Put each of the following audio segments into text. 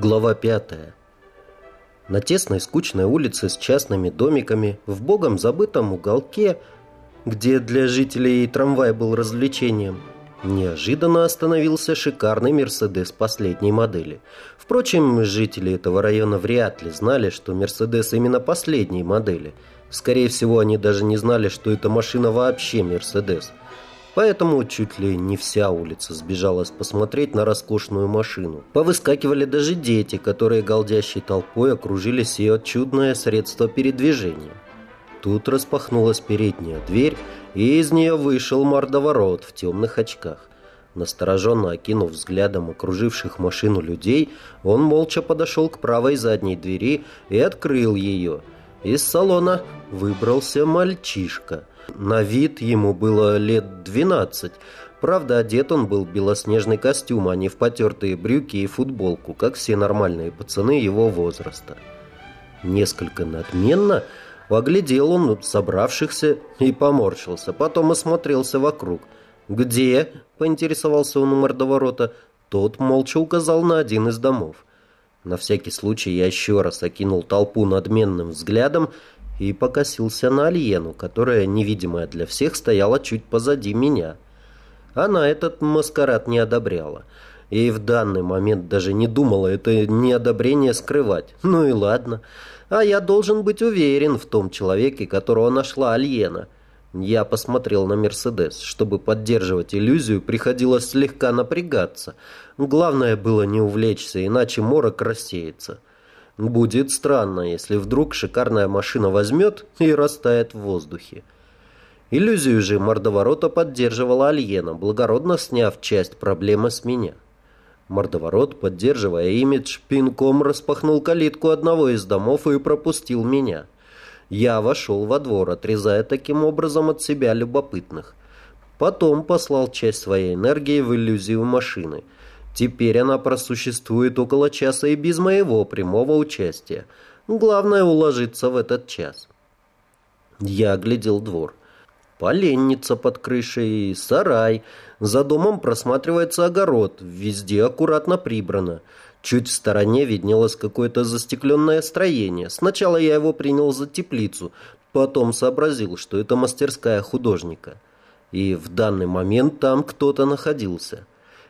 Глава пятая. На тесной скучной улице с частными домиками, в богом забытом уголке, где для жителей трамвай был развлечением, неожиданно остановился шикарный «Мерседес» последней модели. Впрочем, жители этого района вряд ли знали, что «Мерседес» именно последней модели. Скорее всего, они даже не знали, что эта машина вообще «Мерседес». Поэтому чуть ли не вся улица сбежалась посмотреть на роскошную машину. Повыскакивали даже дети, которые голдящей толпой окружили сие чудное средство передвижения. Тут распахнулась передняя дверь, и из нее вышел мордоворот в темных очках. Настороженно окинув взглядом окруживших машину людей, он молча подошел к правой задней двери и открыл ее. Из салона выбрался мальчишка – на вид ему было лет двенадцать. Правда, одет он был в белоснежный костюм, а не в потертые брюки и футболку, как все нормальные пацаны его возраста. Несколько надменно оглядел он собравшихся и поморщился. Потом осмотрелся вокруг. «Где?» – поинтересовался он у мордоворота. Тот молча указал на один из домов. На всякий случай я еще раз окинул толпу надменным взглядом и покосился на Альену, которая, невидимая для всех, стояла чуть позади меня. Она этот маскарад не одобряла. И в данный момент даже не думала это неодобрение скрывать. Ну и ладно. А я должен быть уверен в том человеке, которого нашла Альена. Я посмотрел на Мерседес. Чтобы поддерживать иллюзию, приходилось слегка напрягаться. Главное было не увлечься, иначе морок рассеется. Будет странно, если вдруг шикарная машина возьмет и растает в воздухе. Иллюзию же мордоворота поддерживала Альена, благородно сняв часть проблемы с меня. Мордоворот, поддерживая имидж, пинком распахнул калитку одного из домов и пропустил меня. Я вошел во двор, отрезая таким образом от себя любопытных. Потом послал часть своей энергии в иллюзию машины – Теперь она просуществует около часа и без моего прямого участия. Главное уложиться в этот час. Я оглядел двор. Поленница под крышей, сарай. За домом просматривается огород. Везде аккуратно прибрано. Чуть в стороне виднелось какое-то застекленное строение. Сначала я его принял за теплицу, потом сообразил, что это мастерская художника. И в данный момент там кто-то находился.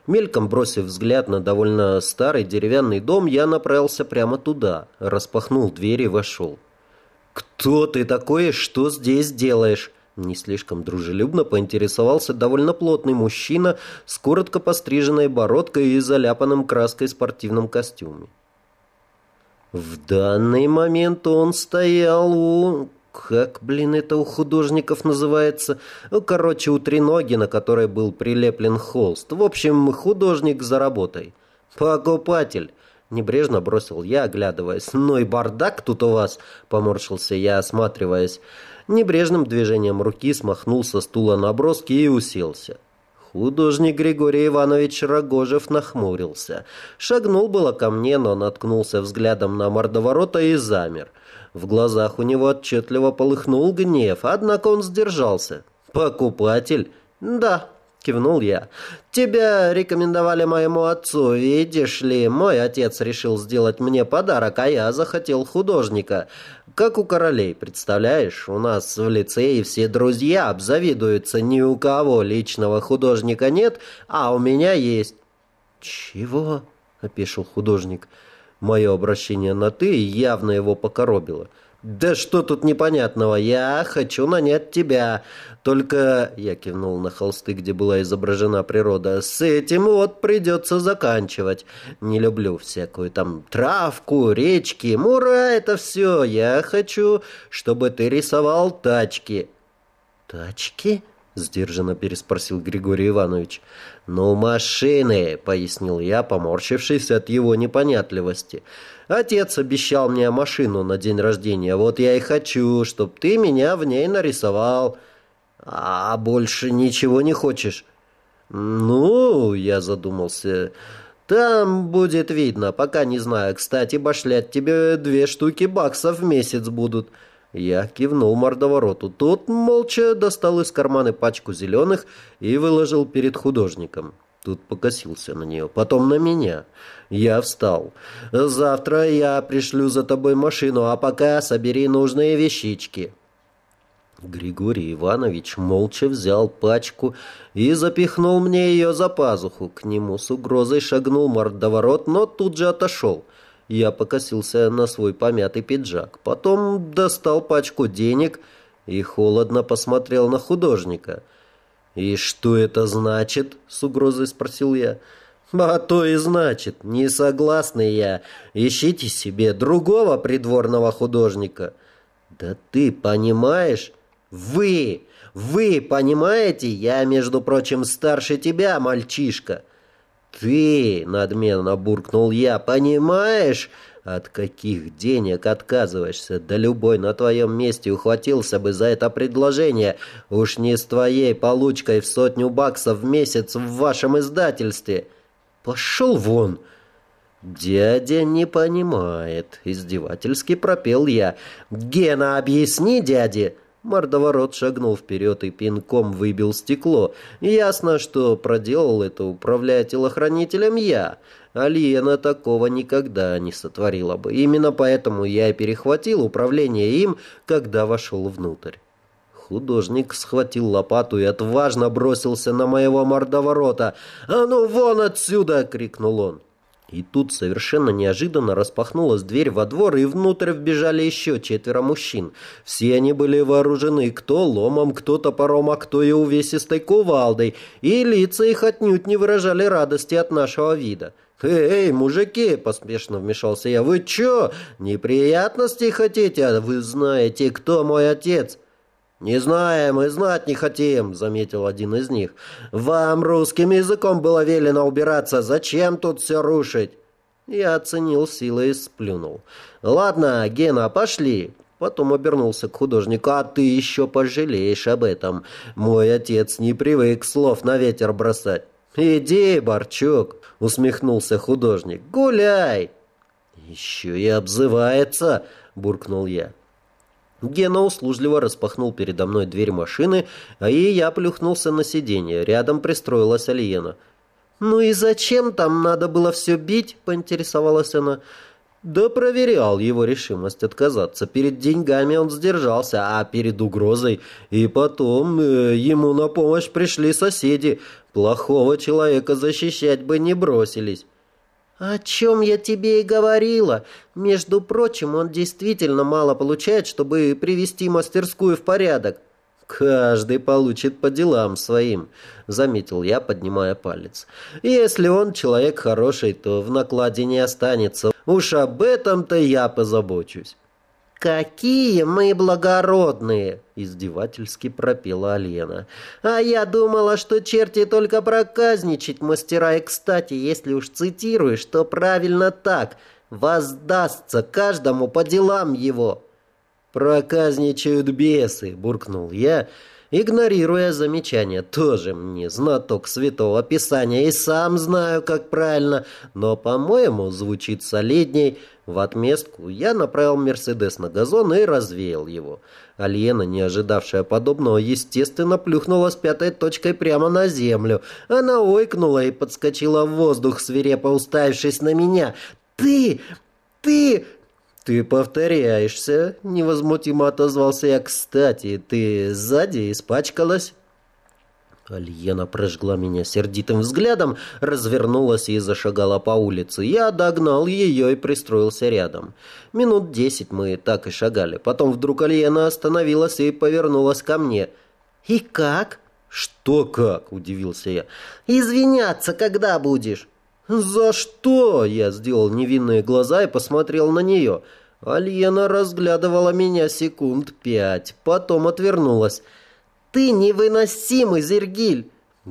Мельком бросив взгляд на довольно старый деревянный дом, я направился прямо туда, распахнул дверь и вошел. «Кто ты такой и что здесь делаешь?» Не слишком дружелюбно поинтересовался довольно плотный мужчина с коротко постриженной бородкой и заляпанным краской спортивном костюме. В данный момент он стоял у как, блин, это у художников называется? Ну, короче, у треноги, на которой был прилеплен холст. В общем, художник за работой. Покупатель. Небрежно бросил я, оглядываясь. «Ну и бардак тут у вас!» — поморщился я, осматриваясь. Небрежным движением руки смахнул со стула наброски и уселся. Художник Григорий Иванович Рогожев нахмурился. Шагнул было ко мне, но наткнулся взглядом на мордоворота и замер. В глазах у него отчетливо полыхнул гнев, однако он сдержался. «Покупатель?» «Да», — кивнул я. «Тебя рекомендовали моему отцу, видишь ли, мой отец решил сделать мне подарок, а я захотел художника. Как у королей, представляешь? У нас в лицее все друзья обзавидуются, ни у кого личного художника нет, а у меня есть». «Чего?» — опешил художник. «Чего?» Мое обращение на «ты» явно его покоробило. «Да что тут непонятного? Я хочу нанять тебя. Только...» — я кивнул на холсты, где была изображена природа. «С этим вот придется заканчивать. Не люблю всякую там травку, речки, мура, это все. Я хочу, чтобы ты рисовал тачки». «Тачки?» — сдержанно переспросил Григорий Иванович. «Ну, машины», — пояснил я, поморщившись от его непонятливости. «Отец обещал мне машину на день рождения. Вот я и хочу, чтобы ты меня в ней нарисовал. А больше ничего не хочешь?» «Ну, — я задумался, — там будет видно, пока не знаю. Кстати, башлять тебе две штуки баксов в месяц будут». Я кивнул мордовороту. Тот молча достал из кармана пачку зеленых и выложил перед художником. Тут покосился на нее, потом на меня. Я встал. «Завтра я пришлю за тобой машину, а пока собери нужные вещички». Григорий Иванович молча взял пачку и запихнул мне ее за пазуху. К нему с угрозой шагнул мордоворот, но тут же отошел. Я покосился на свой помятый пиджак. Потом достал пачку денег и холодно посмотрел на художника. «И что это значит?» — с угрозой спросил я. «А то и значит, не согласный я. Ищите себе другого придворного художника». «Да ты понимаешь?» «Вы! Вы понимаете? Я, между прочим, старше тебя, мальчишка!» «Ты!» — надменно буркнул я. «Понимаешь, от каких денег отказываешься? Да любой на твоем месте ухватился бы за это предложение. Уж не с твоей получкой в сотню баксов в месяц в вашем издательстве!» «Пошел вон!» «Дядя не понимает», — издевательски пропел я. «Гена, объясни дяде!» Мордоворот шагнул вперед и пинком выбил стекло. Ясно, что проделал это, управляя телохранителем я. Алиена такого никогда не сотворила бы. Именно поэтому я и перехватил управление им, когда вошел внутрь. Художник схватил лопату и отважно бросился на моего мордоворота. «А ну вон отсюда!» — крикнул он. И тут совершенно неожиданно распахнулась дверь во двор, и внутрь вбежали еще четверо мужчин. Все они были вооружены кто ломом, кто топором, а кто и увесистой кувалдой, и лица их отнюдь не выражали радости от нашего вида. «Эй, мужики!» — поспешно вмешался я. «Вы чё, неприятностей хотите? А вы знаете, кто мой отец?» «Не знаем и знать не хотим», — заметил один из них. «Вам русским языком было велено убираться. Зачем тут все рушить?» Я оценил силы и сплюнул. «Ладно, Гена, пошли». Потом обернулся к художнику. «А ты еще пожалеешь об этом. Мой отец не привык слов на ветер бросать». «Иди, Борчук», — усмехнулся художник. «Гуляй». «Еще и обзывается», — буркнул я. Гена услужливо распахнул передо мной дверь машины, а и я плюхнулся на сиденье. Рядом пристроилась Алиена. «Ну и зачем там надо было все бить?» — поинтересовалась она. «Да проверял его решимость отказаться. Перед деньгами он сдержался, а перед угрозой. И потом э, ему на помощь пришли соседи. Плохого человека защищать бы не бросились». «О чем я тебе и говорила. Между прочим, он действительно мало получает, чтобы привести мастерскую в порядок». «Каждый получит по делам своим», — заметил я, поднимая палец. «Если он человек хороший, то в накладе не останется. Уж об этом-то я позабочусь». «Какие мы благородные!» — издевательски пропела Алена. «А я думала, что черти только проказничать мастера, и, кстати, если уж цитируешь, то правильно так. Воздастся каждому по делам его». «Проказничают бесы!» — буркнул я, игнорируя замечание. «Тоже мне знаток святого писания и сам знаю, как правильно, но, по-моему, звучит солидней». В отместку я направил «Мерседес» на газон и развеял его. Альена, не ожидавшая подобного, естественно, плюхнулась пятой точкой прямо на землю. Она ойкнула и подскочила в воздух, свирепо уставившись на меня. «Ты! Ты!» «Ты повторяешься», — невозмутимо отозвался я. «Кстати, ты сзади испачкалась?» Альена прожгла меня сердитым взглядом, развернулась и зашагала по улице. Я догнал ее и пристроился рядом. Минут десять мы так и шагали. Потом вдруг Альена остановилась и повернулась ко мне. «И как?» «Что как?» – удивился я. «Извиняться когда будешь?» «За что?» – я сделал невинные глаза и посмотрел на нее. Альена разглядывала меня секунд пять, потом отвернулась. Ты невыносимый, Зергиль!»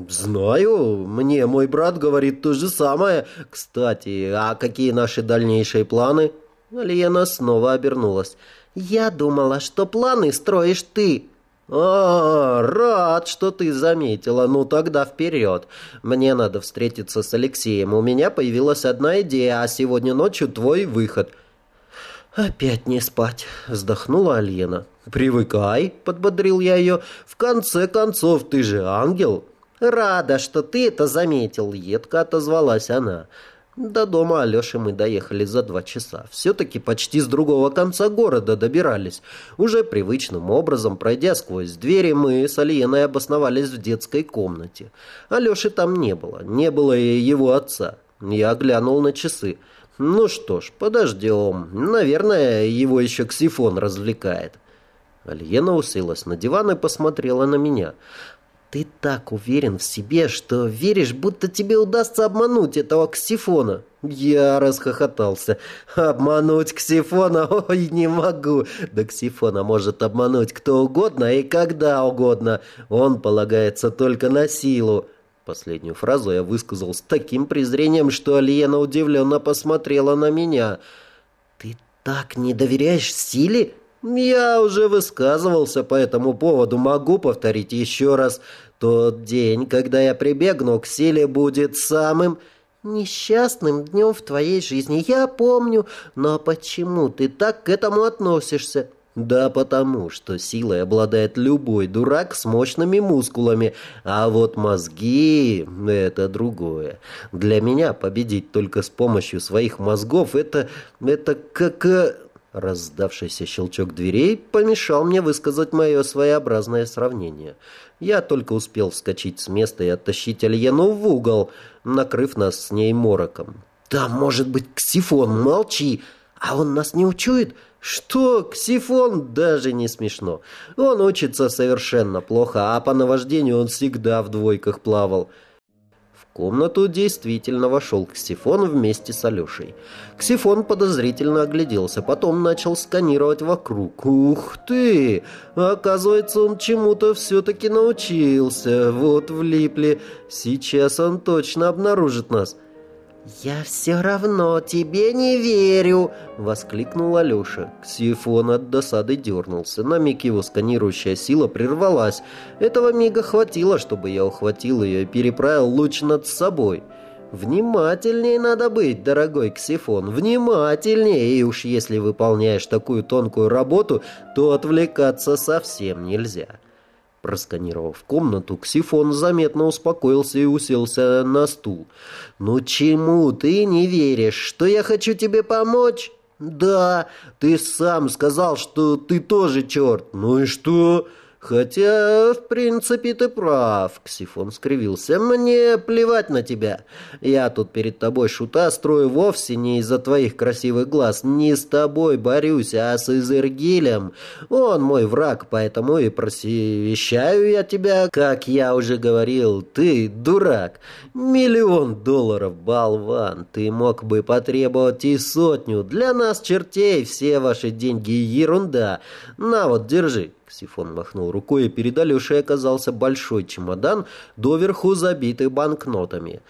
«Знаю, мне мой брат говорит то же самое. Кстати, а какие наши дальнейшие планы?» Лена снова обернулась. «Я думала, что планы строишь ты». «А, рад, что ты заметила. Ну, тогда вперед. Мне надо встретиться с Алексеем. У меня появилась одна идея, а сегодня ночью твой выход». «Опять не спать», — вздохнула Альена. «Привыкай», — подбодрил я ее. «В конце концов, ты же ангел». «Рада, что ты это заметил», — едко отозвалась она. До дома Алеши мы доехали за два часа. Все-таки почти с другого конца города добирались. Уже привычным образом, пройдя сквозь двери, мы с Алиеной обосновались в детской комнате. Алеши там не было, не было и его отца. Я глянул на часы. Ну что ж, подождем. Наверное, его еще ксифон развлекает. Альена уселась на диван и посмотрела на меня. Ты так уверен в себе, что веришь, будто тебе удастся обмануть этого ксифона. Я расхохотался. Обмануть ксифона? Ой, не могу. Да ксифона может обмануть кто угодно и когда угодно. Он полагается только на силу. Последнюю фразу я высказал с таким презрением, что Алиена удивленно посмотрела на меня. «Ты так не доверяешь силе?» Я уже высказывался по этому поводу, могу повторить еще раз. Тот день, когда я прибегну к силе, будет самым несчастным днем в твоей жизни. Я помню, но почему ты так к этому относишься? Да потому, что силой обладает любой дурак с мощными мускулами, а вот мозги — это другое. Для меня победить только с помощью своих мозгов — это... это как... Э, Раздавшийся щелчок дверей помешал мне высказать мое своеобразное сравнение. Я только успел вскочить с места и оттащить Альену в угол, накрыв нас с ней мороком. «Там может быть ксифон, молчи! А он нас не учует?» «Что? Ксифон? Даже не смешно. Он учится совершенно плохо, а по наваждению он всегда в двойках плавал» комнату действительно вошел Ксифон вместе с Алешей. Ксифон подозрительно огляделся, потом начал сканировать вокруг. «Ух ты! Оказывается, он чему-то все-таки научился. Вот влипли. Сейчас он точно обнаружит нас». «Я все равно тебе не верю!» — воскликнул Алеша. Ксифон от досады дернулся. На миг его сканирующая сила прервалась. Этого мига хватило, чтобы я ухватил ее и переправил луч над собой. «Внимательнее надо быть, дорогой Ксифон, внимательнее, и уж если выполняешь такую тонкую работу, то отвлекаться совсем нельзя». Просканировав комнату, Ксифон заметно успокоился и уселся на стул. «Ну чему ты не веришь? Что я хочу тебе помочь?» «Да, ты сам сказал, что ты тоже черт. Ну и что?» «Хотя, в принципе, ты прав», — Ксифон скривился. «Мне плевать на тебя. Я тут перед тобой шута строю вовсе не из-за твоих красивых глаз. Не с тобой борюсь, а с Изергилем. Он мой враг, поэтому и просвещаю я тебя. Как я уже говорил, ты дурак. Миллион долларов, болван. Ты мог бы потребовать и сотню. Для нас, чертей, все ваши деньги ерунда. На вот, держи». Ксифон махнул рукой, и перед Алешей оказался большой чемодан, доверху забитый банкнотами.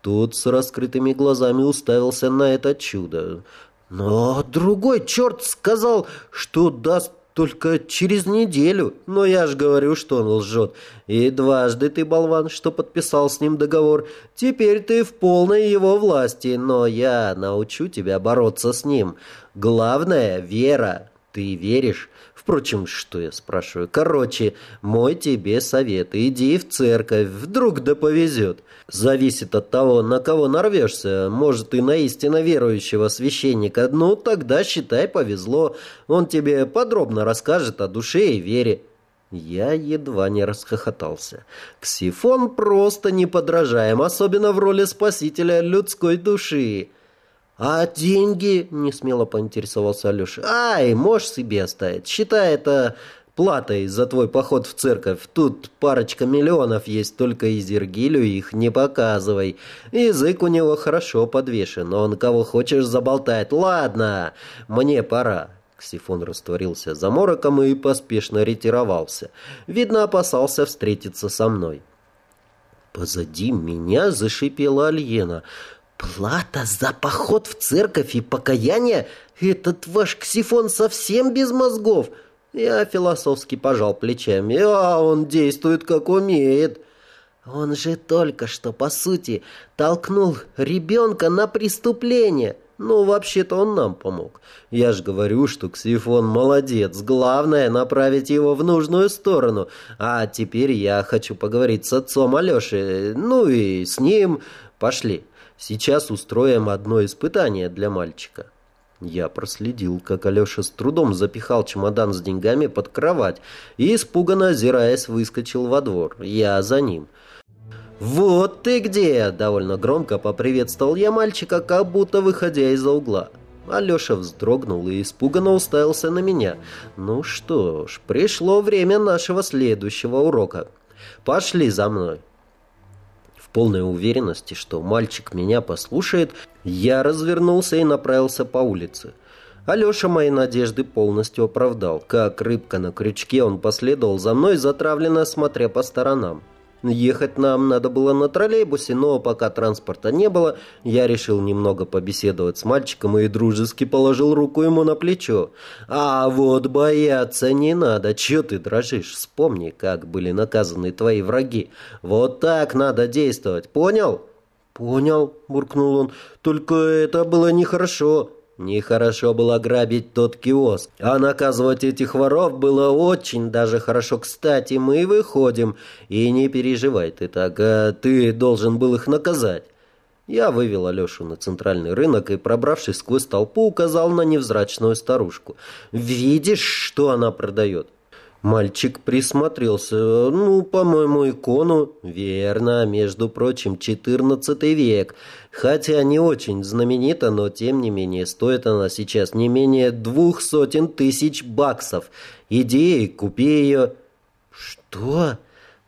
Тот с раскрытыми глазами уставился на это чудо. Но другой черт сказал, что даст только через неделю. Но я ж говорю, что он лжет. И дважды ты, болван, что подписал с ним договор. Теперь ты в полной его власти, но я научу тебя бороться с ним. Главное — вера. Ты веришь? Впрочем, что я спрашиваю? Короче, мой тебе совет. Иди в церковь, вдруг да повезет. Зависит от того, на кого нарвешься. Может, и на истинно верующего священника. Ну, тогда, считай, повезло. Он тебе подробно расскажет о душе и вере. Я едва не расхохотался. Ксифон просто неподражаем, особенно в роли спасителя людской души. «А деньги?» — не смело поинтересовался Алеша. «Ай, можешь себе оставить. Считай это платой за твой поход в церковь. Тут парочка миллионов есть, только Изергилю их не показывай. Язык у него хорошо подвешен, он кого хочешь заболтает. Ладно, мне пора». Ксифон растворился за мороком и поспешно ретировался. Видно, опасался встретиться со мной. Позади меня зашипела Альена — «Плата за поход в церковь и покаяние? Этот ваш ксифон совсем без мозгов!» Я философски пожал плечами. «А он действует как умеет!» «Он же только что, по сути, толкнул ребенка на преступление!» Ну, вообще-то он нам помог. Я же говорю, что Ксифон молодец. Главное, направить его в нужную сторону. А теперь я хочу поговорить с отцом Алеши. Ну и с ним. Пошли. Сейчас устроим одно испытание для мальчика. Я проследил, как Алеша с трудом запихал чемодан с деньгами под кровать и, испуганно озираясь, выскочил во двор. Я за ним. «Вот ты где!» — довольно громко поприветствовал я мальчика, как будто выходя из-за угла. Алеша вздрогнул и испуганно уставился на меня. «Ну что ж, пришло время нашего следующего урока. Пошли за мной!» Полной уверенности, что мальчик меня послушает, я развернулся и направился по улице. Алеша мои надежды полностью оправдал. Как рыбка на крючке, он последовал за мной, затравленно смотря по сторонам. Ехать нам надо было на троллейбусе, но пока транспорта не было, я решил немного побеседовать с мальчиком и дружески положил руку ему на плечо. «А вот бояться не надо, чё ты дрожишь? Вспомни, как были наказаны твои враги. Вот так надо действовать, понял?» «Понял», — буркнул он, — «только это было нехорошо». Нехорошо было грабить тот киоск, а наказывать этих воров было очень даже хорошо. Кстати, мы выходим, и не переживай ты так, а ты должен был их наказать. Я вывел Алешу на центральный рынок и, пробравшись сквозь толпу, указал на невзрачную старушку. «Видишь, что она продает?» Мальчик присмотрелся. «Ну, по-моему, икону». «Верно, между прочим, четырнадцатый век. Хотя не очень знаменита, но тем не менее стоит она сейчас не менее двух сотен тысяч баксов. Иди и купи ее». «Что?»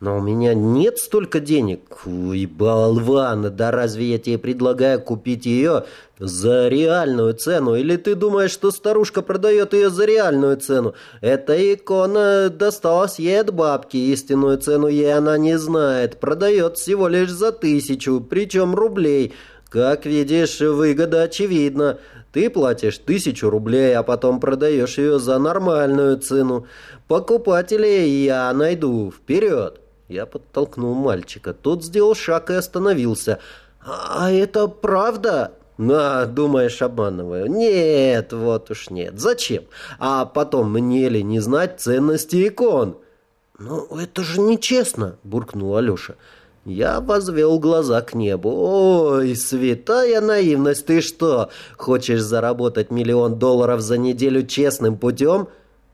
Но у меня нет столько денег. Ой, болван, да разве я тебе предлагаю купить ее за реальную цену? Или ты думаешь, что старушка продает ее за реальную цену? Эта икона досталась ей от бабки. Истинную цену ей она не знает. Продает всего лишь за тысячу, причем рублей. Как видишь, выгода очевидна. Ты платишь тысячу рублей, а потом продаешь ее за нормальную цену. Покупателей я найду. Вперед! Я подтолкнул мальчика. Тот сделал шаг и остановился. «А это правда?» «На, думаешь, обманываю?» «Нет, вот уж нет. Зачем? А потом мне ли не знать ценности икон?» «Ну, это же нечестно», — буркнул Алеша. Я возвел глаза к небу. «Ой, святая наивность, ты что, хочешь заработать миллион долларов за неделю честным путем?»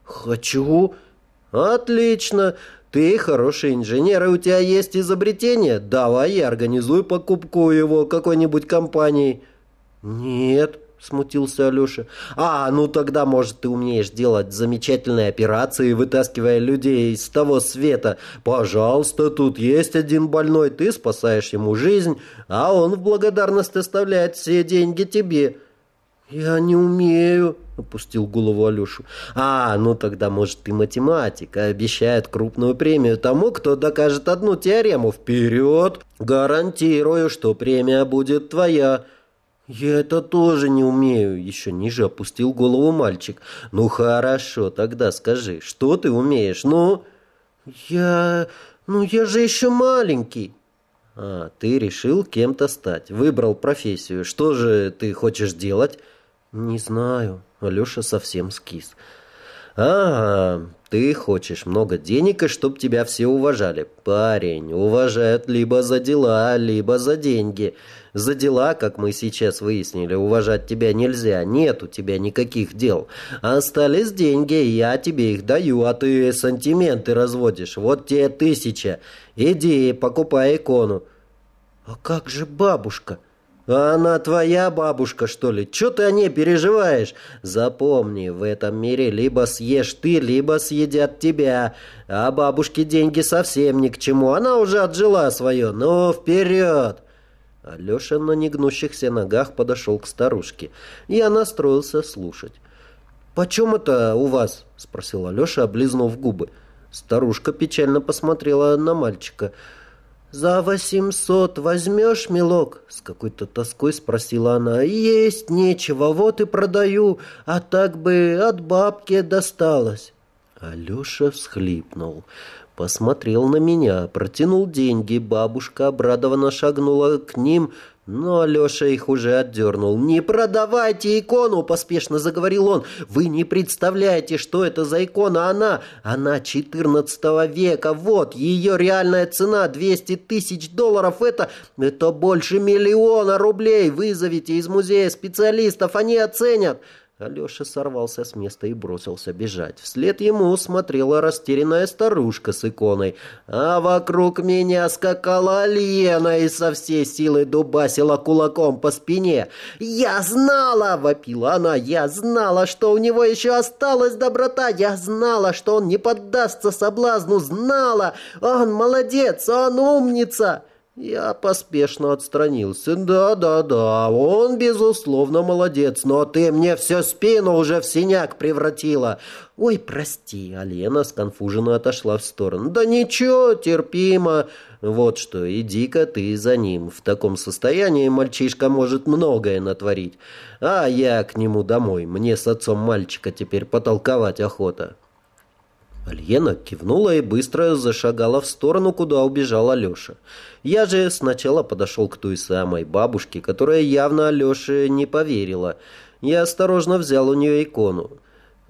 «Хочу». «Отлично. Ты хороший инженер, и у тебя есть изобретение. Давай я организую покупку его какой-нибудь компании. Нет, смутился Алеша. А, ну тогда, может, ты умеешь делать замечательные операции, вытаскивая людей из того света. Пожалуйста, тут есть один больной, ты спасаешь ему жизнь, а он в благодарность оставляет все деньги тебе. «Я не умею», — опустил голову Алешу. «А, ну тогда, может, ты математика. Обещает крупную премию тому, кто докажет одну теорему. Вперед! Гарантирую, что премия будет твоя». «Я это тоже не умею», — еще ниже опустил голову мальчик. «Ну хорошо, тогда скажи, что ты умеешь, ну?» «Я... ну я же еще маленький». «А, ты решил кем-то стать, выбрал профессию. Что же ты хочешь делать?» «Не знаю». Алеша совсем скис. «Ага, ты хочешь много денег, и чтоб тебя все уважали. Парень, уважают либо за дела, либо за деньги. За дела, как мы сейчас выяснили, уважать тебя нельзя. Нет у тебя никаких дел. Остались деньги, я тебе их даю, а ты сантименты разводишь. Вот тебе тысяча. Иди, покупай икону». «А как же бабушка?» А она твоя бабушка, что ли? Че ты о ней переживаешь? Запомни, в этом мире либо съешь ты, либо съедят тебя. А бабушке деньги совсем ни к чему. Она уже отжила свое. Ну, вперед!» Алеша на негнущихся ногах подошел к старушке. Я настроился слушать. «Почем это у вас?» — спросил Алеша, облизнув губы. Старушка печально посмотрела на мальчика — «За восемьсот возьмешь, милок?» С какой-то тоской спросила она. «Есть нечего, вот и продаю, а так бы от бабки досталось». Алеша всхлипнул, посмотрел на меня, протянул деньги. Бабушка обрадованно шагнула к ним. Но Леша их уже отдернул. «Не продавайте икону!» – поспешно заговорил он. «Вы не представляете, что это за икона она! Она 14 века! Вот, ее реальная цена 200 тысяч долларов! Это, это больше миллиона рублей! Вызовите из музея специалистов, они оценят!» Алеша сорвался с места и бросился бежать. Вслед ему смотрела растерянная старушка с иконой. А вокруг меня скакала Лена и со всей силы дубасила кулаком по спине. «Я знала!» — вопила она. «Я знала, что у него еще осталась доброта! Я знала, что он не поддастся соблазну! Знала! Он молодец! Он умница!» Я поспешно отстранился. «Да-да-да, он, безусловно, молодец, но ты мне всю спину уже в синяк превратила». «Ой, прости», — Алена сконфуженно отошла в сторону. «Да ничего, терпимо. Вот что, иди-ка ты за ним. В таком состоянии мальчишка может многое натворить. А я к нему домой. Мне с отцом мальчика теперь потолковать охота». Альена кивнула и быстро зашагала в сторону, куда убежал Алеша. Я же сначала подошел к той самой бабушке, которая явно Алёше не поверила. Я осторожно взял у нее икону.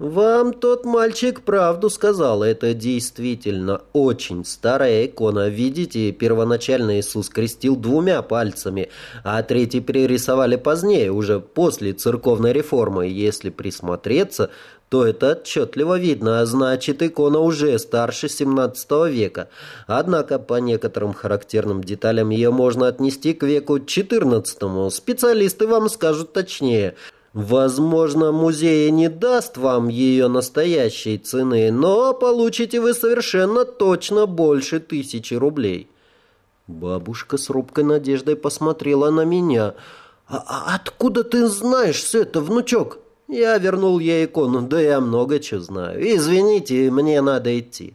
«Вам тот мальчик правду сказал. Это действительно очень старая икона. Видите, первоначально Иисус крестил двумя пальцами, а третий перерисовали позднее, уже после церковной реформы. Если присмотреться, то это отчетливо видно, а значит икона уже старше 17 века. Однако по некоторым характерным деталям ее можно отнести к веку 14. Специалисты вам скажут точнее. Возможно, музей не даст вам ее настоящей цены, но получите вы совершенно точно больше тысячи рублей. Бабушка с робкой надеждой посмотрела на меня. «А, а откуда ты знаешь все это, внучок?» Я вернул ей икону, да я много чего знаю. Извините, мне надо идти.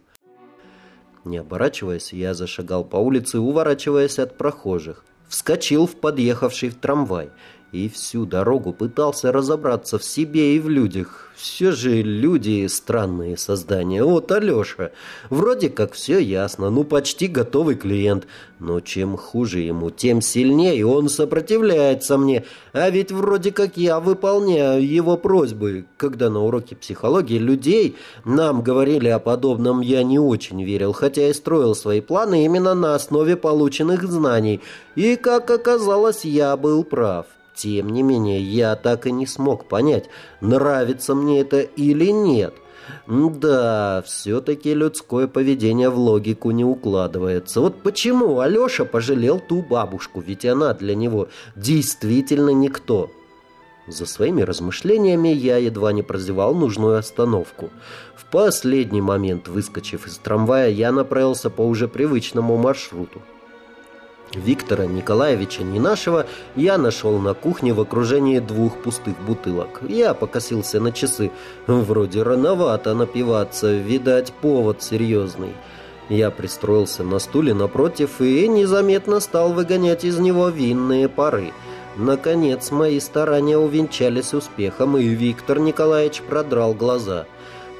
Не оборачиваясь, я зашагал по улице, уворачиваясь от прохожих. Вскочил в подъехавший в трамвай и всю дорогу пытался разобраться в себе и в людях. Все же люди странные создания. Вот Алеша. Вроде как все ясно. Ну, почти готовый клиент. Но чем хуже ему, тем сильнее он сопротивляется мне. А ведь вроде как я выполняю его просьбы. Когда на уроке психологии людей нам говорили о подобном, я не очень верил. Хотя и строил свои планы именно на основе полученных знаний. И, как оказалось, я был прав. Тем не менее, я так и не смог понять, нравится мне это или нет. Да, все-таки людское поведение в логику не укладывается. Вот почему Алеша пожалел ту бабушку, ведь она для него действительно никто. За своими размышлениями я едва не прозевал нужную остановку. В последний момент, выскочив из трамвая, я направился по уже привычному маршруту. Виктора Николаевича Нинашева я нашел на кухне в окружении двух пустых бутылок. Я покосился на часы. Вроде рановато напиваться, видать, повод серьезный. Я пристроился на стуле напротив и незаметно стал выгонять из него винные пары. Наконец, мои старания увенчались успехом, и Виктор Николаевич продрал глаза.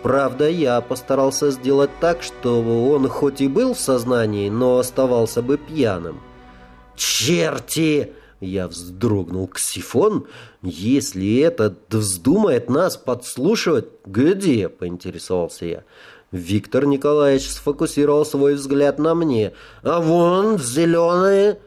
Правда, я постарался сделать так, чтобы он хоть и был в сознании, но оставался бы пьяным. «Черти!» Я вздрогнул. «Ксифон? Если этот вздумает нас подслушивать...» «Где?» — поинтересовался я. Виктор Николаевич сфокусировал свой взгляд на мне. «А вон, зеленые!»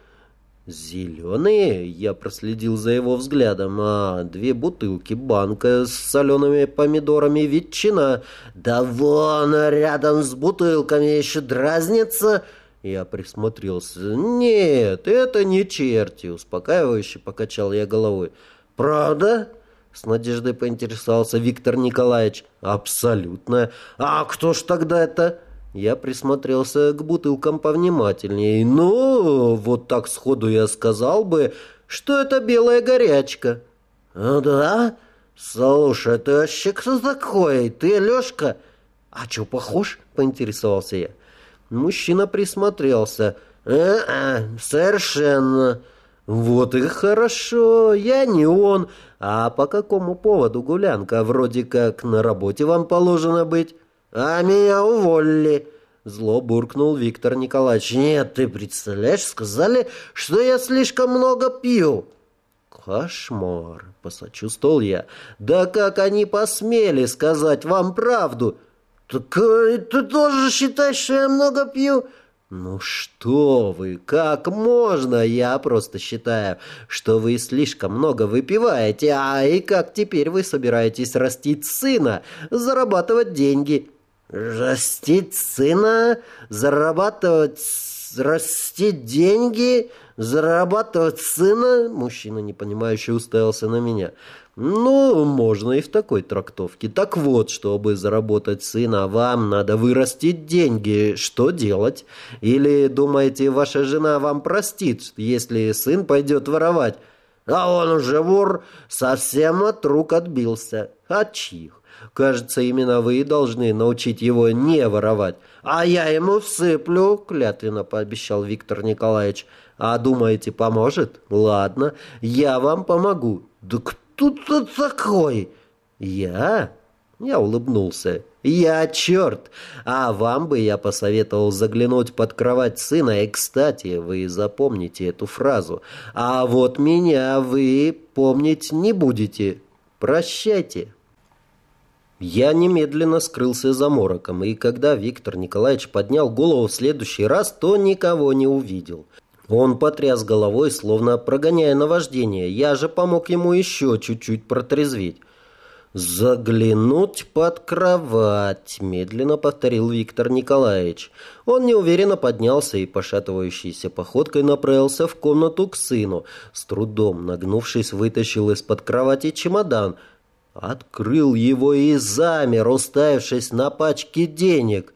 «Зеленые?» Я проследил за его взглядом. «А, две бутылки, банка с солеными помидорами, ветчина. Да вон, рядом с бутылками еще дразнится...» Я присмотрелся. «Нет, это не черти», — успокаивающе покачал я головой. «Правда?» — с надеждой поинтересовался Виктор Николаевич. «Абсолютно. А кто ж тогда это?» Я присмотрелся к бутылкам повнимательнее. «Ну, вот так сходу я сказал бы, что это белая горячка». «А да? Слушай, ты вообще кто такой? Ты Лешка?» «А чё, похож?» — поинтересовался я. Мужчина присмотрелся. «А-а, совершенно. Вот и хорошо, я не он. А по какому поводу гулянка? Вроде как на работе вам положено быть. А меня уволили. Зло буркнул Виктор Николаевич. «Нет, ты представляешь, сказали, что я слишком много пью». «Кошмар!» — посочувствовал я. «Да как они посмели сказать вам правду?» «Так э, ты тоже считаешь, что я много пью?» «Ну что вы, как можно? Я просто считаю, что вы слишком много выпиваете, а и как теперь вы собираетесь растить сына, зарабатывать деньги?» «Растить сына, зарабатывать, растить деньги, зарабатывать сына?» Мужчина, непонимающе, уставился на меня. «Ну, можно и в такой трактовке. Так вот, чтобы заработать сына, вам надо вырастить деньги. Что делать? Или, думаете, ваша жена вам простит, если сын пойдет воровать?» «А он уже вор, совсем от рук отбился. От чьих?» Кажется, именно вы должны научить его не воровать. А я ему всыплю, клятвенно пообещал Виктор Николаевич. А думаете, поможет? Ладно, я вам помогу. Да кто ты такой? Я? Я улыбнулся. «Я черт! А вам бы я посоветовал заглянуть под кровать сына, и, кстати, вы запомните эту фразу. А вот меня вы помнить не будете. Прощайте!» Я немедленно скрылся за мороком, и когда Виктор Николаевич поднял голову в следующий раз, то никого не увидел. Он потряс головой, словно прогоняя наваждение. Я же помог ему еще чуть-чуть протрезветь. «Заглянуть под кровать», — медленно повторил Виктор Николаевич. Он неуверенно поднялся и, пошатывающейся походкой, направился в комнату к сыну. С трудом, нагнувшись, вытащил из-под кровати чемодан — Открыл его и замер, уставившись на пачки денег.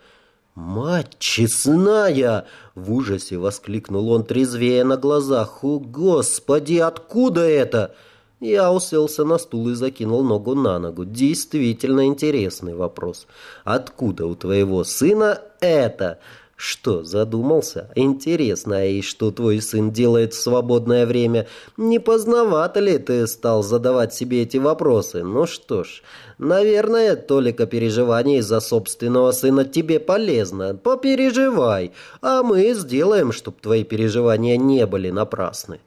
«Мать честная!» — в ужасе воскликнул он, трезвее на глазах. «О, Господи, откуда это?» Я уселся на стул и закинул ногу на ногу. Действительно интересный вопрос. «Откуда у твоего сына это?» Что, задумался? Интересно, и что твой сын делает в свободное время? Не поздновато ли ты стал задавать себе эти вопросы? Ну что ж, наверное, толика переживаний за собственного сына тебе полезно. Попереживай, а мы сделаем, чтобы твои переживания не были напрасны.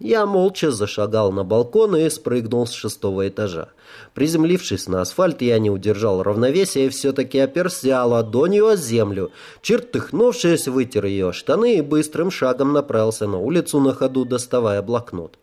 Я молча зашагал на балкон и спрыгнул с шестого этажа. Приземлившись на асфальт, я не удержал равновесия и все-таки оперся ладонью о землю. Чертыхнувшись, вытер ее штаны и быстрым шагом направился на улицу на ходу, доставая блокнот.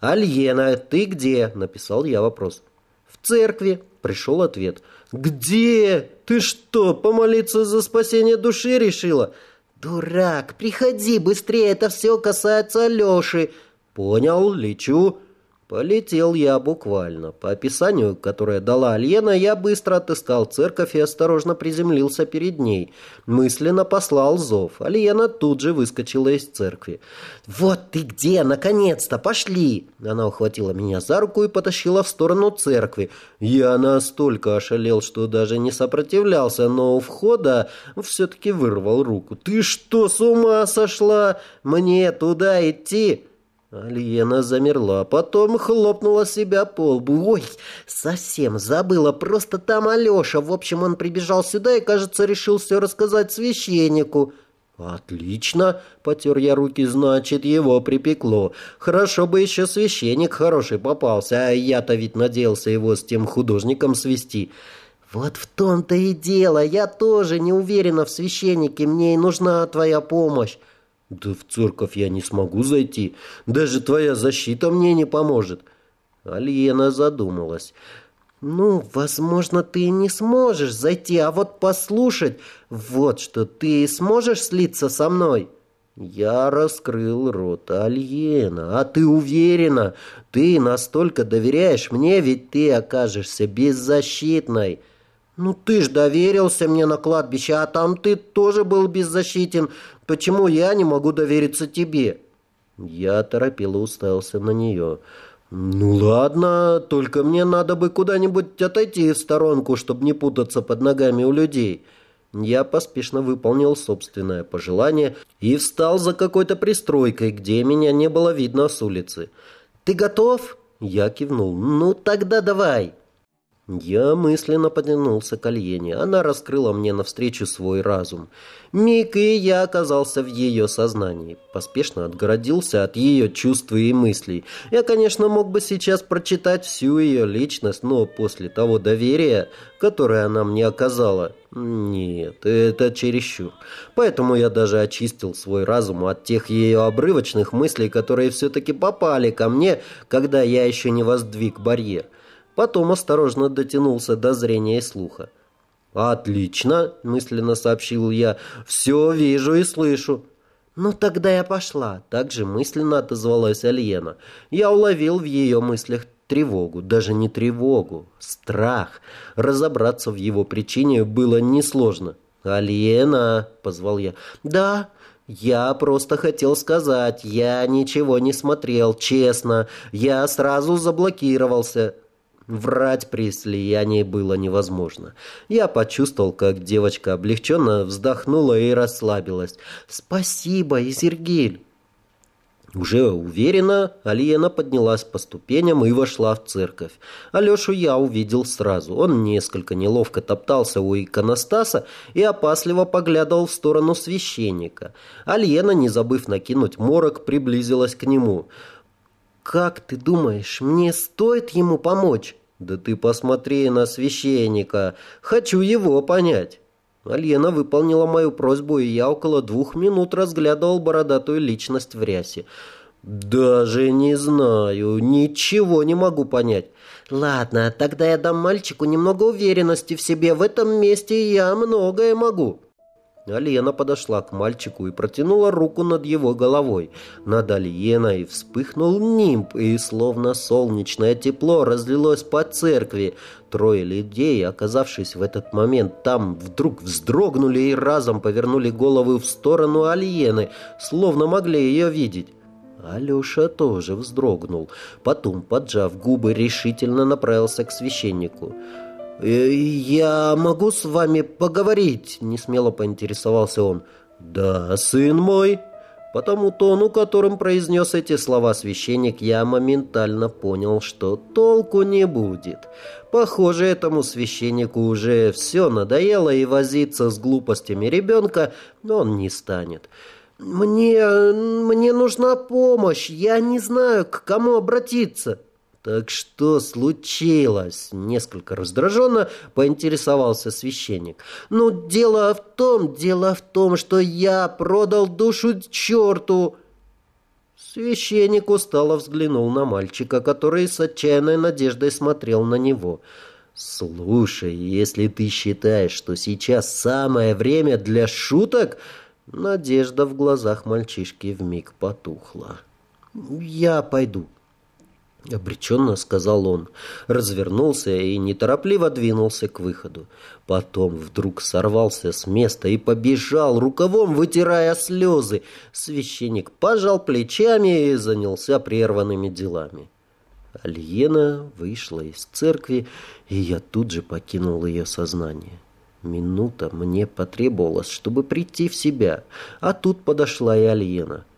«Альена, ты где?» — написал я вопрос. «В церкви», — пришел ответ. «Где? Ты что, помолиться за спасение души решила?» «Дурак, приходи быстрее, это все касается Алеши!» «Понял, лечу». Полетел я буквально. По описанию, которое дала Альена, я быстро отыскал церковь и осторожно приземлился перед ней. Мысленно послал зов. Альена тут же выскочила из церкви. «Вот ты где! Наконец-то! Пошли!» Она ухватила меня за руку и потащила в сторону церкви. Я настолько ошалел, что даже не сопротивлялся, но у входа все-таки вырвал руку. «Ты что, с ума сошла? Мне туда идти?» Альена замерла, потом хлопнула себя по лбу. «Ой, совсем забыла, просто там Алеша. В общем, он прибежал сюда и, кажется, решил все рассказать священнику». «Отлично!» — потер я руки, значит, его припекло. «Хорошо бы еще священник хороший попался, а я-то ведь надеялся его с тем художником свести». «Вот в том-то и дело. Я тоже не уверена в священнике. Мне и нужна твоя помощь». «Да в церковь я не смогу зайти. Даже твоя защита мне не поможет». Альена задумалась. «Ну, возможно, ты не сможешь зайти, а вот послушать, вот что, ты сможешь слиться со мной?» Я раскрыл рот. «Альена, а ты уверена? Ты настолько доверяешь мне, ведь ты окажешься беззащитной». «Ну ты ж доверился мне на кладбище, а там ты тоже был беззащитен. Почему я не могу довериться тебе?» Я торопело уставился на нее. «Ну ладно, только мне надо бы куда-нибудь отойти в сторонку, чтобы не путаться под ногами у людей». Я поспешно выполнил собственное пожелание и встал за какой-то пристройкой, где меня не было видно с улицы. «Ты готов?» Я кивнул. «Ну тогда давай». Я мысленно потянулся к Альене. Она раскрыла мне навстречу свой разум. Миг, и я оказался в ее сознании. Поспешно отгородился от ее чувств и мыслей. Я, конечно, мог бы сейчас прочитать всю ее личность, но после того доверия, которое она мне оказала... Нет, это чересчур. Поэтому я даже очистил свой разум от тех ее обрывочных мыслей, которые все-таки попали ко мне, когда я еще не воздвиг барьер. Потом осторожно дотянулся до зрения и слуха. «Отлично!» – мысленно сообщил я. «Все вижу и слышу». «Ну, тогда я пошла», – также мысленно отозвалась Альена. Я уловил в ее мыслях тревогу, даже не тревогу, страх. Разобраться в его причине было несложно. «Альена!» – позвал я. «Да!» «Я просто хотел сказать, я ничего не смотрел, честно. Я сразу заблокировался». Врать при слиянии было невозможно. Я почувствовал, как девочка облегченно вздохнула и расслабилась. «Спасибо, Изергиль!» Уже уверенно Алиена поднялась по ступеням и вошла в церковь. Алешу я увидел сразу. Он несколько неловко топтался у иконостаса и опасливо поглядывал в сторону священника. Алиена, не забыв накинуть морок, приблизилась к нему – «Как ты думаешь, мне стоит ему помочь?» «Да ты посмотри на священника. Хочу его понять». Альена выполнила мою просьбу, и я около двух минут разглядывал бородатую личность в рясе. «Даже не знаю, ничего не могу понять». «Ладно, тогда я дам мальчику немного уверенности в себе. В этом месте я многое могу». Алена подошла к мальчику и протянула руку над его головой. Над Алиеной вспыхнул нимб, и словно солнечное тепло разлилось по церкви. Трое людей, оказавшись в этот момент там, вдруг вздрогнули и разом повернули головы в сторону Алиены, словно могли ее видеть. Алеша тоже вздрогнул. Потом, поджав губы, решительно направился к священнику. Э, «Я могу с вами поговорить?» – несмело поинтересовался он. «Да, сын мой». По тому тону, которым произнес эти слова священник, я моментально понял, что толку не будет. Похоже, этому священнику уже все надоело и возиться с глупостями ребенка, он не станет. «Мне... мне нужна помощь, я не знаю, к кому обратиться». «Так что случилось?» – несколько раздраженно поинтересовался священник. «Ну, дело в том, дело в том, что я продал душу черту!» Священник устало взглянул на мальчика, который с отчаянной надеждой смотрел на него. «Слушай, если ты считаешь, что сейчас самое время для шуток...» Надежда в глазах мальчишки вмиг потухла. «Я пойду», — обреченно сказал он. Развернулся и неторопливо двинулся к выходу. Потом вдруг сорвался с места и побежал, рукавом вытирая слезы. Священник пожал плечами и занялся прерванными делами. Альена вышла из церкви, и я тут же покинул ее сознание. Минута мне потребовалась, чтобы прийти в себя, а тут подошла и Альена —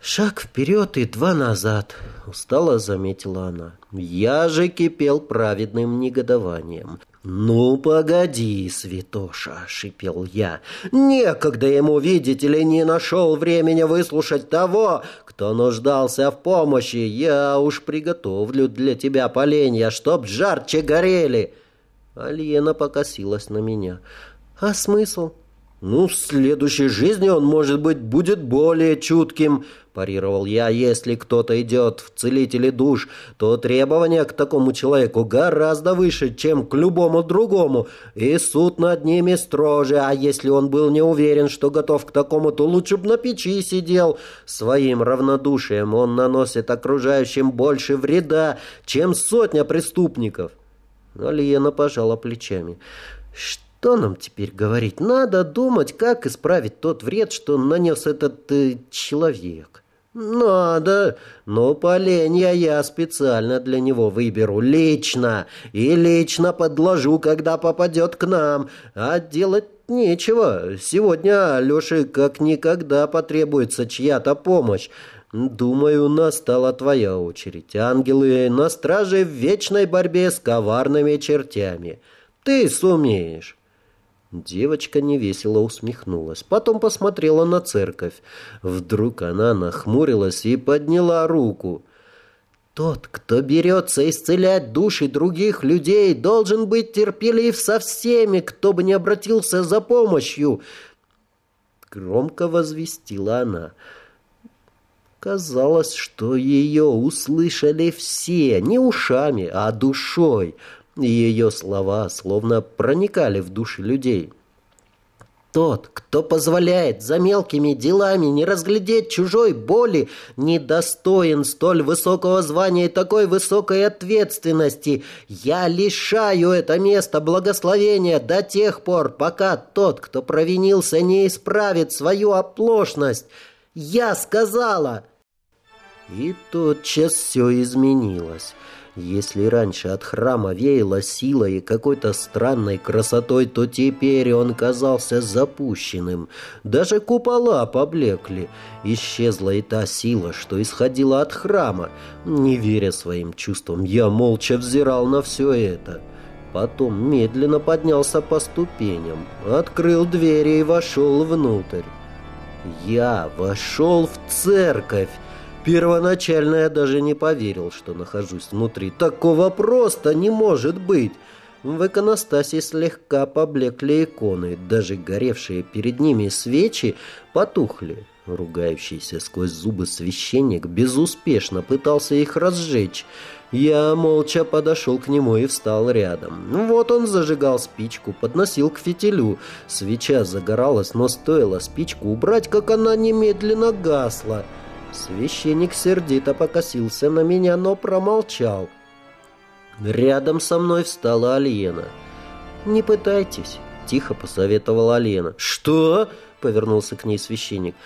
«Шаг вперед и два назад», — устало заметила она. Я же кипел праведным негодованием. «Ну, погоди, святоша!» — шипел я. «Некогда ему, видите ли, не нашел времени выслушать того, кто нуждался в помощи. Я уж приготовлю для тебя поленья, чтоб жарче горели!» Альена покосилась на меня. «А смысл?» «Ну, в следующей жизни он, может быть, будет более чутким», – парировал я. «Если кто-то идет в целители душ, то требования к такому человеку гораздо выше, чем к любому другому, и суд над ними строже. А если он был не уверен, что готов к такому, то лучше бы на печи сидел. Своим равнодушием он наносит окружающим больше вреда, чем сотня преступников». Алиена пожала плечами. «Что?» Что нам теперь говорить? Надо думать, как исправить тот вред, что нанес этот э, человек. Надо, но поленья я специально для него выберу лично и лично подложу, когда попадет к нам. А делать нечего. Сегодня Алёше как никогда потребуется чья-то помощь. Думаю, настала твоя очередь. Ангелы на страже в вечной борьбе с коварными чертями. Ты сумеешь. Девочка невесело усмехнулась, потом посмотрела на церковь. Вдруг она нахмурилась и подняла руку. Тот, кто берется исцелять души других людей, должен быть терпелив со всеми, кто бы не обратился за помощью. Громко возвестила она. Казалось, что ее услышали все, не ушами, а душой. Ее слова словно проникали в души людей. Тот, кто позволяет за мелкими делами не разглядеть чужой боли, недостоин столь высокого звания и такой высокой ответственности. Я лишаю это место благословения до тех пор, пока тот, кто провинился, не исправит свою оплошность. Я сказала!» И тотчас все изменилось. Если раньше от храма веяло силой и какой-то странной красотой, то теперь он казался запущенным. Даже купола поблекли. Исчезла и та сила, что исходила от храма. Не веря своим чувствам, я молча взирал на все это. Потом медленно поднялся по ступеням, открыл двери и вошел внутрь. Я вошел в церковь. Первоначально я даже не поверил, что нахожусь внутри. Такого просто не может быть. В иконостасе слегка поблекли иконы, даже горевшие перед ними свечи потухли. Ругающийся сквозь зубы священник безуспешно пытался их разжечь. Я молча подошел к нему и встал рядом. Вот он зажигал спичку, подносил к фитилю. Свеча загоралась, но стоило спичку убрать, как она немедленно гасла. Священник сердито покосился на меня, но промолчал. Рядом со мной встала Альена. «Не пытайтесь», — тихо посоветовала Альена. «Что?» — повернулся к ней священник.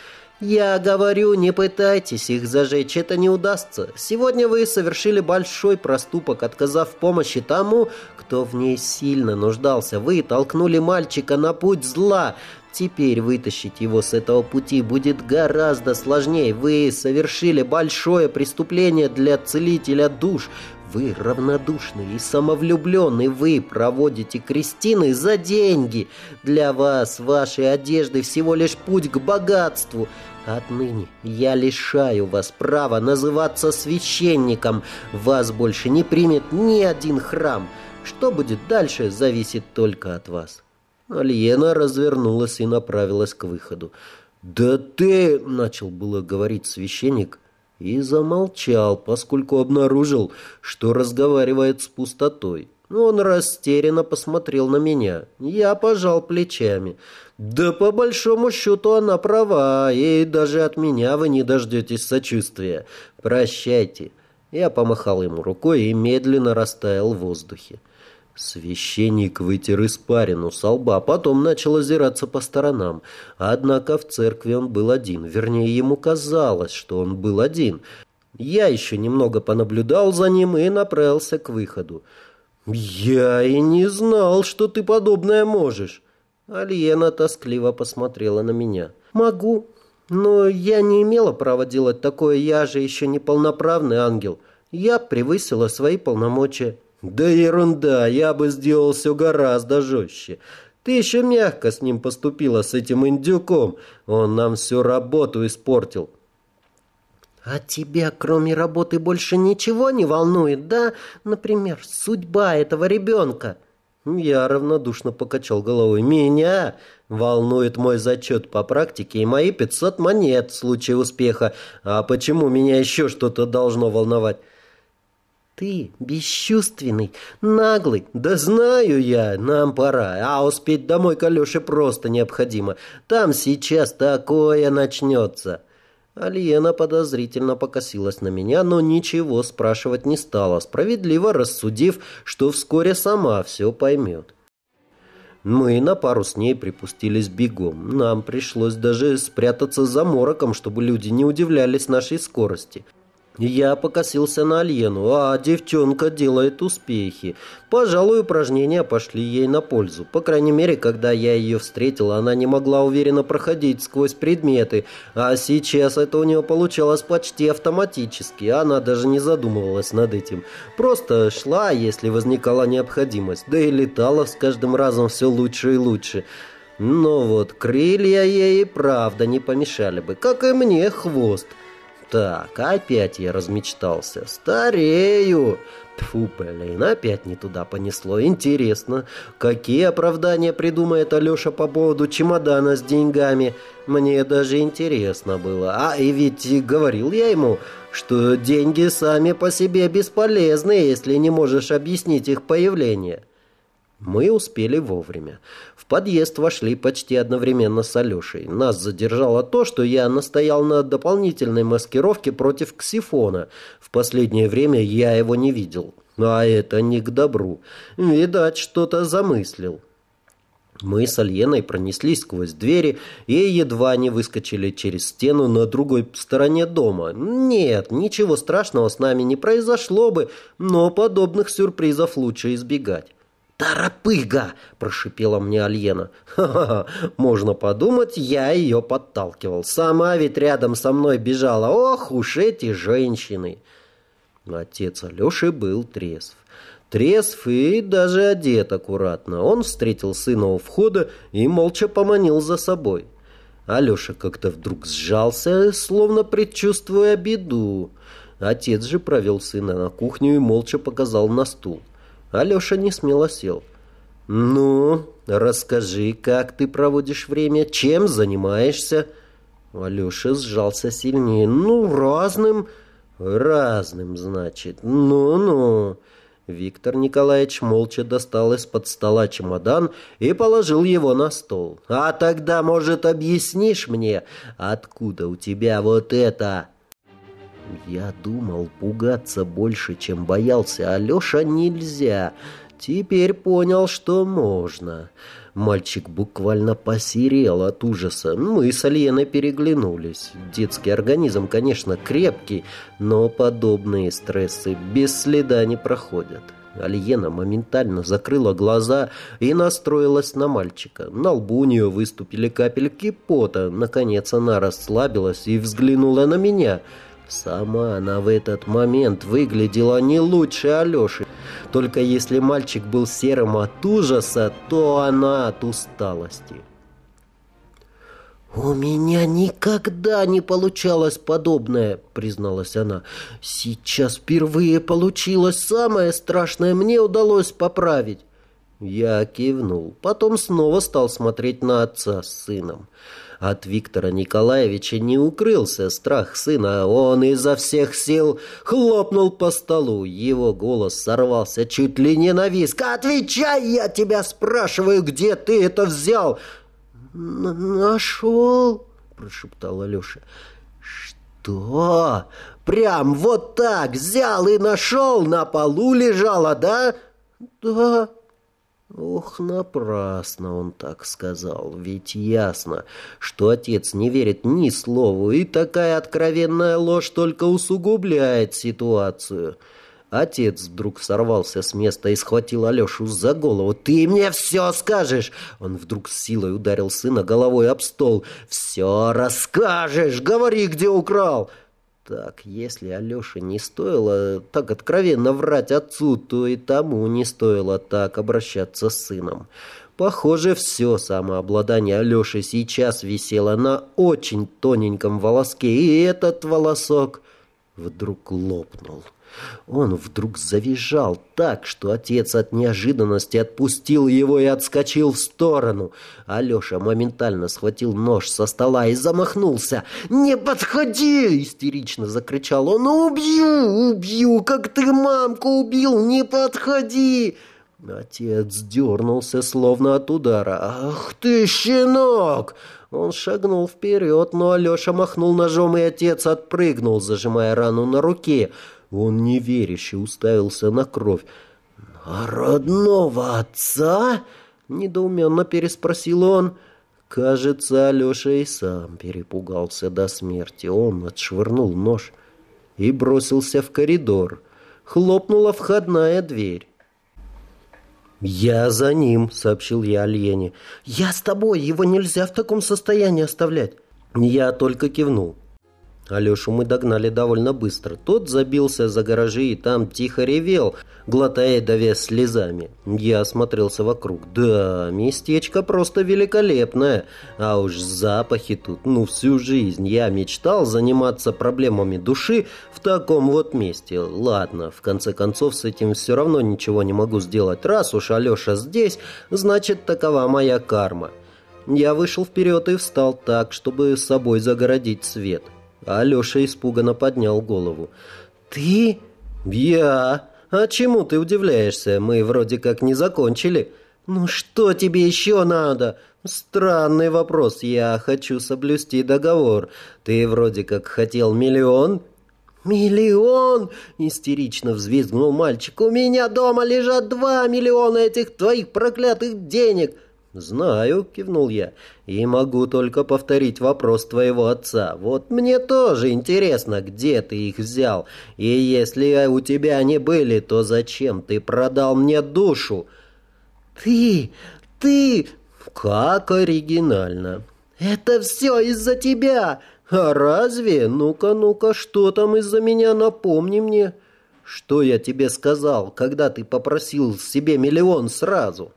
«Я говорю, не пытайтесь их зажечь, это не удастся. Сегодня вы совершили большой проступок, отказав помощи тому, кто в ней сильно нуждался. Вы толкнули мальчика на путь зла. Теперь вытащить его с этого пути будет гораздо сложнее. Вы совершили большое преступление для целителя душ. Вы равнодушный и самовлюбленный. Вы проводите крестины за деньги. Для вас ваши одежды всего лишь путь к богатству. Отныне я лишаю вас права называться священником. Вас больше не примет ни один храм. Что будет дальше, зависит только от вас. Альена развернулась и направилась к выходу. «Да ты...» — начал было говорить священник и замолчал, поскольку обнаружил, что разговаривает с пустотой. Он растерянно посмотрел на меня. Я пожал плечами. «Да по большому счету она права, и даже от меня вы не дождетесь сочувствия. Прощайте». Я помахал ему рукой и медленно растаял в воздухе. Священник вытер испарину со лба, потом начал озираться по сторонам. Однако в церкви он был один, вернее, ему казалось, что он был один. Я еще немного понаблюдал за ним и направился к выходу. «Я и не знал, что ты подобное можешь». Альена тоскливо посмотрела на меня. «Могу, но я не имела права делать такое, я же еще не полноправный ангел. Я превысила свои полномочия». «Да ерунда, я бы сделал все гораздо жестче. Ты еще мягко с ним поступила, с этим индюком. Он нам всю работу испортил». «А тебя, кроме работы, больше ничего не волнует, да? Например, судьба этого ребенка?» Я равнодушно покачал головой. «Меня волнует мой зачет по практике и мои 500 монет в случае успеха. А почему меня еще что-то должно волновать?» Ты бесчувственный, наглый. Да знаю я, нам пора. А успеть домой к Алёше просто необходимо. Там сейчас такое начнется. Альена подозрительно покосилась на меня, но ничего спрашивать не стала, справедливо рассудив, что вскоре сама все поймет. Мы на пару с ней припустились бегом. Нам пришлось даже спрятаться за мороком, чтобы люди не удивлялись нашей скорости. Я покосился на Альену, а девчонка делает успехи. Пожалуй, упражнения пошли ей на пользу. По крайней мере, когда я ее встретил, она не могла уверенно проходить сквозь предметы. А сейчас это у нее получалось почти автоматически. Она даже не задумывалась над этим. Просто шла, если возникала необходимость. Да и летала с каждым разом все лучше и лучше. Но вот крылья ей правда не помешали бы, как и мне хвост. Так, опять я размечтался. Старею. Тьфу, блин, опять не туда понесло. Интересно, какие оправдания придумает Алеша по поводу чемодана с деньгами? Мне даже интересно было. А, и ведь говорил я ему, что деньги сами по себе бесполезны, если не можешь объяснить их появление. Мы успели вовремя. В подъезд вошли почти одновременно с Алешей. Нас задержало то, что я настоял на дополнительной маскировке против ксифона. В последнее время я его не видел. А это не к добру. Видать, что-то замыслил. Мы с Альеной пронеслись сквозь двери и едва не выскочили через стену на другой стороне дома. Нет, ничего страшного с нами не произошло бы, но подобных сюрпризов лучше избегать. «Торопыга!» – прошипела мне Альена. «Ха-ха-ха! Можно подумать, я ее подталкивал. Сама ведь рядом со мной бежала. Ох уж эти женщины!» Отец Алеши был трезв. Трезв и даже одет аккуратно. Он встретил сына у входа и молча поманил за собой. Алеша как-то вдруг сжался, словно предчувствуя беду. Отец же провел сына на кухню и молча показал на стул. Алеша не смело сел. «Ну, расскажи, как ты проводишь время, чем занимаешься?» Алеша сжался сильнее. «Ну, разным». «Разным, значит. Ну-ну». Виктор Николаевич молча достал из-под стола чемодан и положил его на стол. «А тогда, может, объяснишь мне, откуда у тебя вот это?» Я думал, пугаться больше, чем боялся Алеша, нельзя. Теперь понял, что можно. Мальчик буквально посерел от ужаса. Мы с Альеной переглянулись. Детский организм, конечно, крепкий, но подобные стрессы без следа не проходят. Альена моментально закрыла глаза и настроилась на мальчика. На лбу у нее выступили капельки пота. Наконец она расслабилась и взглянула на меня – Сама она в этот момент выглядела не лучше Алеши. Только если мальчик был серым от ужаса, то она от усталости. «У меня никогда не получалось подобное», — призналась она. «Сейчас впервые получилось самое страшное, мне удалось поправить». Я кивнул, потом снова стал смотреть на отца с сыном. От Виктора Николаевича не укрылся страх сына. Он изо всех сил хлопнул по столу. Его голос сорвался чуть ли не на виск. «Отвечай, я тебя спрашиваю, где ты это взял?» «Нашел», — прошептал Алеша. «Что? Прям вот так взял и нашел? На полу лежала, да?» «Да», Ох, напрасно он так сказал, ведь ясно, что отец не верит ни слову, и такая откровенная ложь только усугубляет ситуацию. Отец вдруг сорвался с места и схватил Алешу за голову. «Ты мне все скажешь!» Он вдруг с силой ударил сына головой об стол. «Все расскажешь! Говори, где украл!» Так, если Алёше не стоило так откровенно врать отцу, то и тому не стоило так обращаться с сыном. Похоже, все самообладание Алёши сейчас висело на очень тоненьком волоске, и этот волосок вдруг лопнул. Он вдруг завизжал так, что отец от неожиданности отпустил его и отскочил в сторону. Алеша моментально схватил нож со стола и замахнулся. «Не подходи!» — истерично закричал он. «Убью! Убью! Как ты мамку убил! Не подходи!» Отец дернулся, словно от удара. «Ах ты, щенок!» Он шагнул вперед, но Алеша махнул ножом, и отец отпрыгнул, зажимая рану на руке. Он неверяще уставился на кровь. «А родного отца?» — недоуменно переспросил он. Кажется, Алеша и сам перепугался до смерти. Он отшвырнул нож. и бросился в коридор. Хлопнула входная дверь. «Я за ним», — сообщил я Альене. «Я с тобой, его нельзя в таком состоянии оставлять». Я только кивнул. Алешу мы догнали довольно быстро. Тот забился за гаражи и там тихо ревел, глотая давя слезами. Я осмотрелся вокруг. Да, местечко просто великолепное. А уж запахи тут, ну, всю жизнь. Я мечтал заниматься проблемами души в таком вот месте. Ладно, в конце концов, с этим все равно ничего не могу сделать. Раз уж Алеша здесь, значит, такова моя карма. Я вышел вперед и встал так, чтобы с собой загородить свет. Алеша испуганно поднял голову. «Ты?» «Я? А чему ты удивляешься? Мы вроде как не закончили». «Ну что тебе еще надо?» «Странный вопрос. Я хочу соблюсти договор. Ты вроде как хотел миллион?» «Миллион!» — истерично взвизгнул мальчик. «У меня дома лежат два миллиона этих твоих проклятых денег!» «Знаю», — кивнул я, — «и могу только повторить вопрос твоего отца. Вот мне тоже интересно, где ты их взял, и если у тебя они были, то зачем ты продал мне душу?» «Ты... ты...» «Как оригинально!» «Это все из-за тебя!» «А разве? Ну-ка, ну-ка, что там из-за меня, напомни мне!» «Что я тебе сказал, когда ты попросил себе миллион сразу?»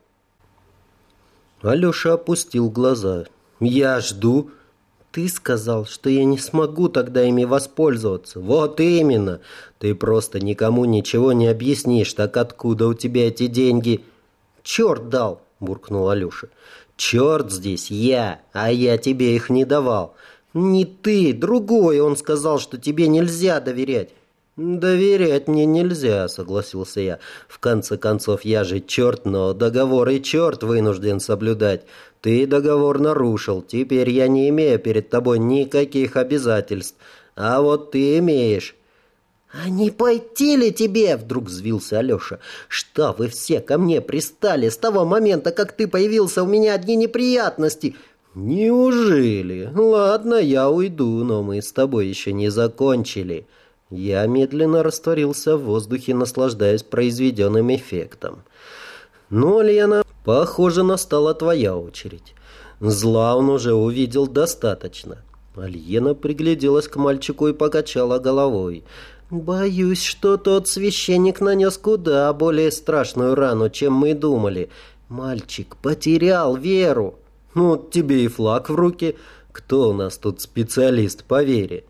Алеша опустил глаза. «Я жду». «Ты сказал, что я не смогу тогда ими воспользоваться». «Вот именно. Ты просто никому ничего не объяснишь. Так откуда у тебя эти деньги?» «Черт дал», — буркнул Алеша. «Черт здесь я, а я тебе их не давал». «Не ты, другой. Он сказал, что тебе нельзя доверять». «Доверять мне нельзя», — согласился я. «В конце концов, я же черт, но договор и черт вынужден соблюдать. Ты договор нарушил, теперь я не имею перед тобой никаких обязательств. А вот ты имеешь». «А не пойти ли тебе?» — вдруг взвился Алеша. «Что вы все ко мне пристали? С того момента, как ты появился, у меня одни неприятности». «Неужели? Ладно, я уйду, но мы с тобой еще не закончили». Я медленно растворился в воздухе, наслаждаясь произведенным эффектом. «Ну, Лена, похоже, настала твоя очередь. Зла он уже увидел достаточно». Альена пригляделась к мальчику и покачала головой. «Боюсь, что тот священник нанес куда более страшную рану, чем мы думали. Мальчик потерял веру. Ну, тебе и флаг в руки. Кто у нас тут специалист по вере?»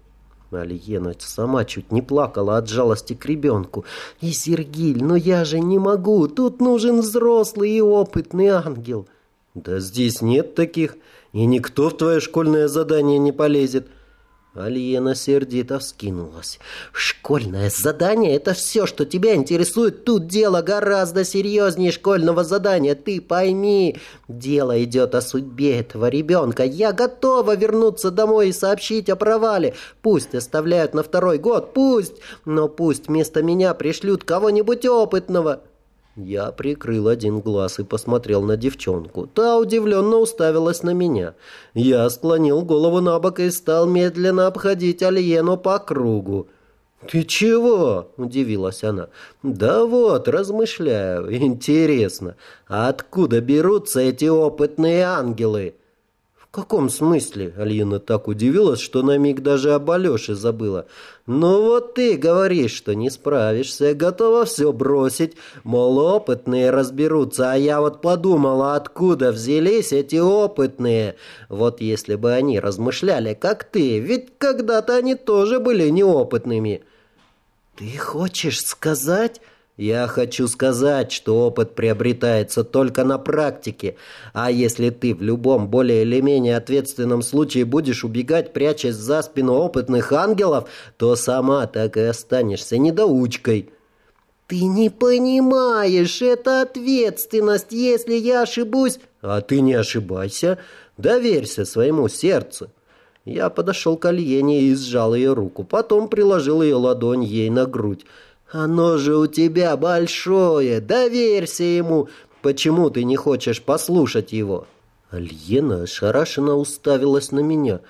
Алиена сама чуть не плакала от жалости к ребенку. «И, Сергиль, но я же не могу, тут нужен взрослый и опытный ангел». «Да здесь нет таких, и никто в твое школьное задание не полезет. Алиена сердито вскинулась. «Школьное задание — это все, что тебя интересует. Тут дело гораздо серьезнее школьного задания. Ты пойми, дело идет о судьбе этого ребенка. Я готова вернуться домой и сообщить о провале. Пусть оставляют на второй год, пусть, но пусть вместо меня пришлют кого-нибудь опытного». Я прикрыл один глаз и посмотрел на девчонку. Та удивленно уставилась на меня. Я склонил голову на бок и стал медленно обходить Альену по кругу. «Ты чего?» – удивилась она. «Да вот, размышляю. Интересно, откуда берутся эти опытные ангелы?» «В каком смысле?» Алина так удивилась, что на миг даже об Алёше забыла. «Ну вот ты говоришь, что не справишься, готова все бросить. Мол, опытные разберутся, а я вот подумала, откуда взялись эти опытные. Вот если бы они размышляли, как ты, ведь когда-то они тоже были неопытными». «Ты хочешь сказать...» Я хочу сказать, что опыт приобретается только на практике, а если ты в любом более или менее ответственном случае будешь убегать, прячась за спину опытных ангелов, то сама так и останешься недоучкой. Ты не понимаешь, это ответственность, если я ошибусь. А ты не ошибайся, доверься своему сердцу. Я подошел к Альене и сжал ее руку, потом приложил ее ладонь ей на грудь. «Оно же у тебя большое, доверься ему. Почему ты не хочешь послушать его?» Альена ошарашенно уставилась на меня.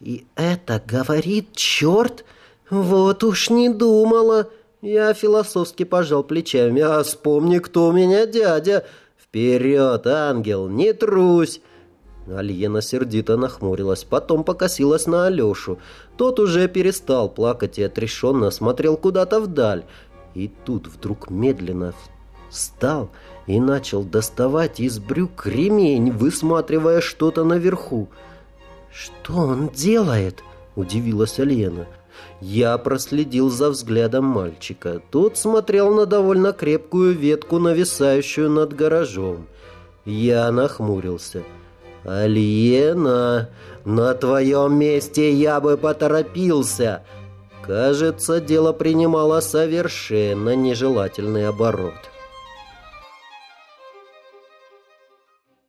«И это говорит черт? «Вот уж не думала!» Я философски пожал плечами. «А вспомни, кто у меня дядя! Вперед, ангел, не трусь!» Альена сердито нахмурилась, потом покосилась на Алешу. Тот уже перестал плакать и отрешенно смотрел куда-то вдаль. И тут вдруг медленно встал и начал доставать из брюк ремень, высматривая что-то наверху. «Что он делает?» – удивилась Альена. Я проследил за взглядом мальчика. Тот смотрел на довольно крепкую ветку, нависающую над гаражом. Я нахмурился. «Альена, на твоем месте я бы поторопился!» Кажется, дело принимало совершенно нежелательный оборот.